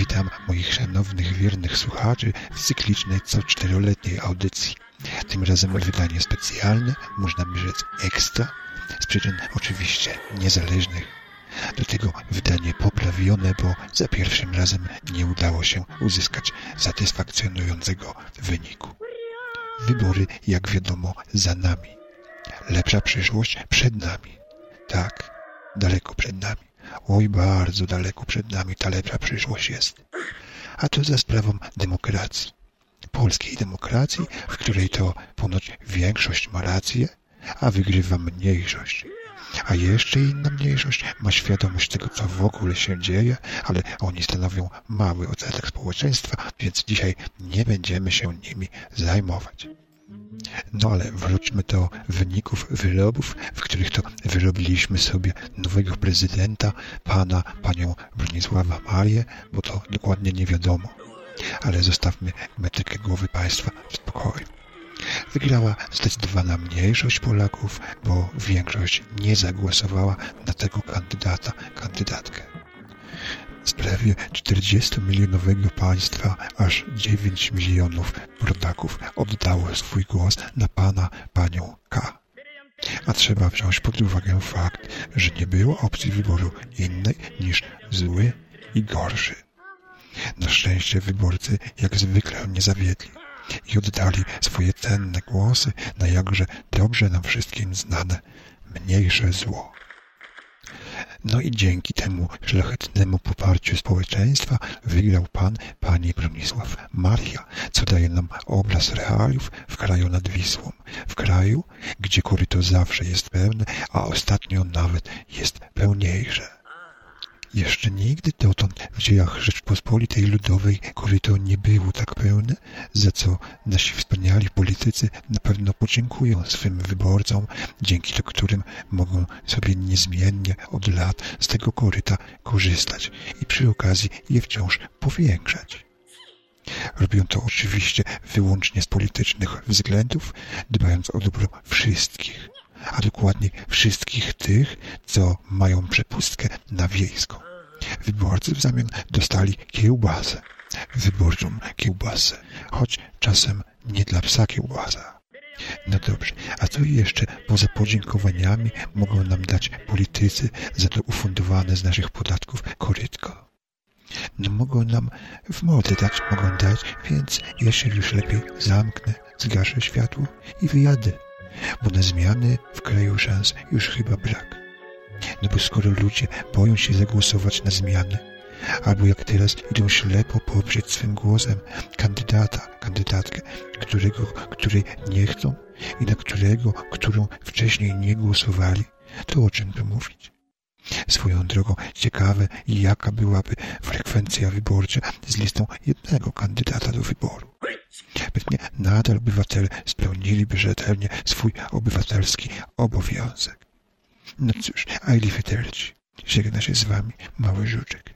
Witam moich szanownych, wiernych słuchaczy w cyklicznej co czteroletniej audycji. Tym razem wydanie specjalne, można by rzec ekstra, z przyczyn oczywiście niezależnych. Do tego wydanie poprawione, bo za pierwszym razem nie udało się uzyskać satysfakcjonującego wyniku. Wybory, jak wiadomo, za nami. Lepsza przyszłość przed nami. Tak, daleko przed nami. Oj, bardzo daleko przed nami ta lepsza przyszłość jest. A to za sprawą demokracji. Polskiej demokracji, w której to ponoć większość ma rację, a wygrywa mniejszość. A jeszcze inna mniejszość ma świadomość tego, co w ogóle się dzieje, ale oni stanowią mały odsetek społeczeństwa, więc dzisiaj nie będziemy się nimi zajmować. No ale wróćmy do wyników wyrobów, w których to wyrobiliśmy sobie nowego prezydenta, pana, panią Bronisława Marię, bo to dokładnie nie wiadomo. Ale zostawmy metykę głowy państwa w spokoju. Wygrała zdecydowana mniejszość Polaków, bo większość nie zagłosowała na tego kandydata, kandydatkę. Z prawie 40-milionowego państwa aż 9 milionów rodaków oddało swój głos na pana, panią K. A trzeba wziąć pod uwagę fakt, że nie było opcji wyboru innej niż zły i gorszy. Na szczęście wyborcy jak zwykle nie zawiedli i oddali swoje cenne głosy na jakże dobrze nam wszystkim znane mniejsze zło. No i dzięki temu szlachetnemu poparciu społeczeństwa wygrał pan, pani Bronisław Maria, co daje nam obraz realiów w kraju nad Wisłą. W kraju, gdzie koryto zawsze jest pełne, a ostatnio nawet jest pełniejsze. Jeszcze nigdy dotąd w dziejach Rzeczpospolitej Ludowej koryto nie było tak pełne, za co nasi wspaniali politycy na pewno podziękują swym wyborcom, dzięki którym mogą sobie niezmiennie od lat z tego koryta korzystać i przy okazji je wciąż powiększać. Robią to oczywiście wyłącznie z politycznych względów, dbając o dobro wszystkich a dokładnie wszystkich tych, co mają przepustkę na wiejską. Wyborcy w zamian dostali kiełbasę, wyborczą kiełbasę, choć czasem nie dla psa kiełbasa. No dobrze, a co jeszcze poza podziękowaniami mogą nam dać politycy za to ufundowane z naszych podatków korytko? No mogą nam w mordę dać, mogą dać, więc się już lepiej zamknę, zgaszę światło i wyjadę bo na zmiany w kraju szans już chyba brak. No bo skoro ludzie boją się zagłosować na zmiany, albo jak teraz idą ślepo poprzeć swym głosem kandydata, kandydatkę, którego, której nie chcą i na którego, którą wcześniej nie głosowali, to o czym tu mówić? Swoją drogą ciekawe, jaka byłaby frekwencja wyborcza z listą jednego kandydata do wyboru. Nadal obywatele spełniliby rzetelnie swój obywatelski obowiązek. No cóż, I leave it Żegna się z wami mały żuczek.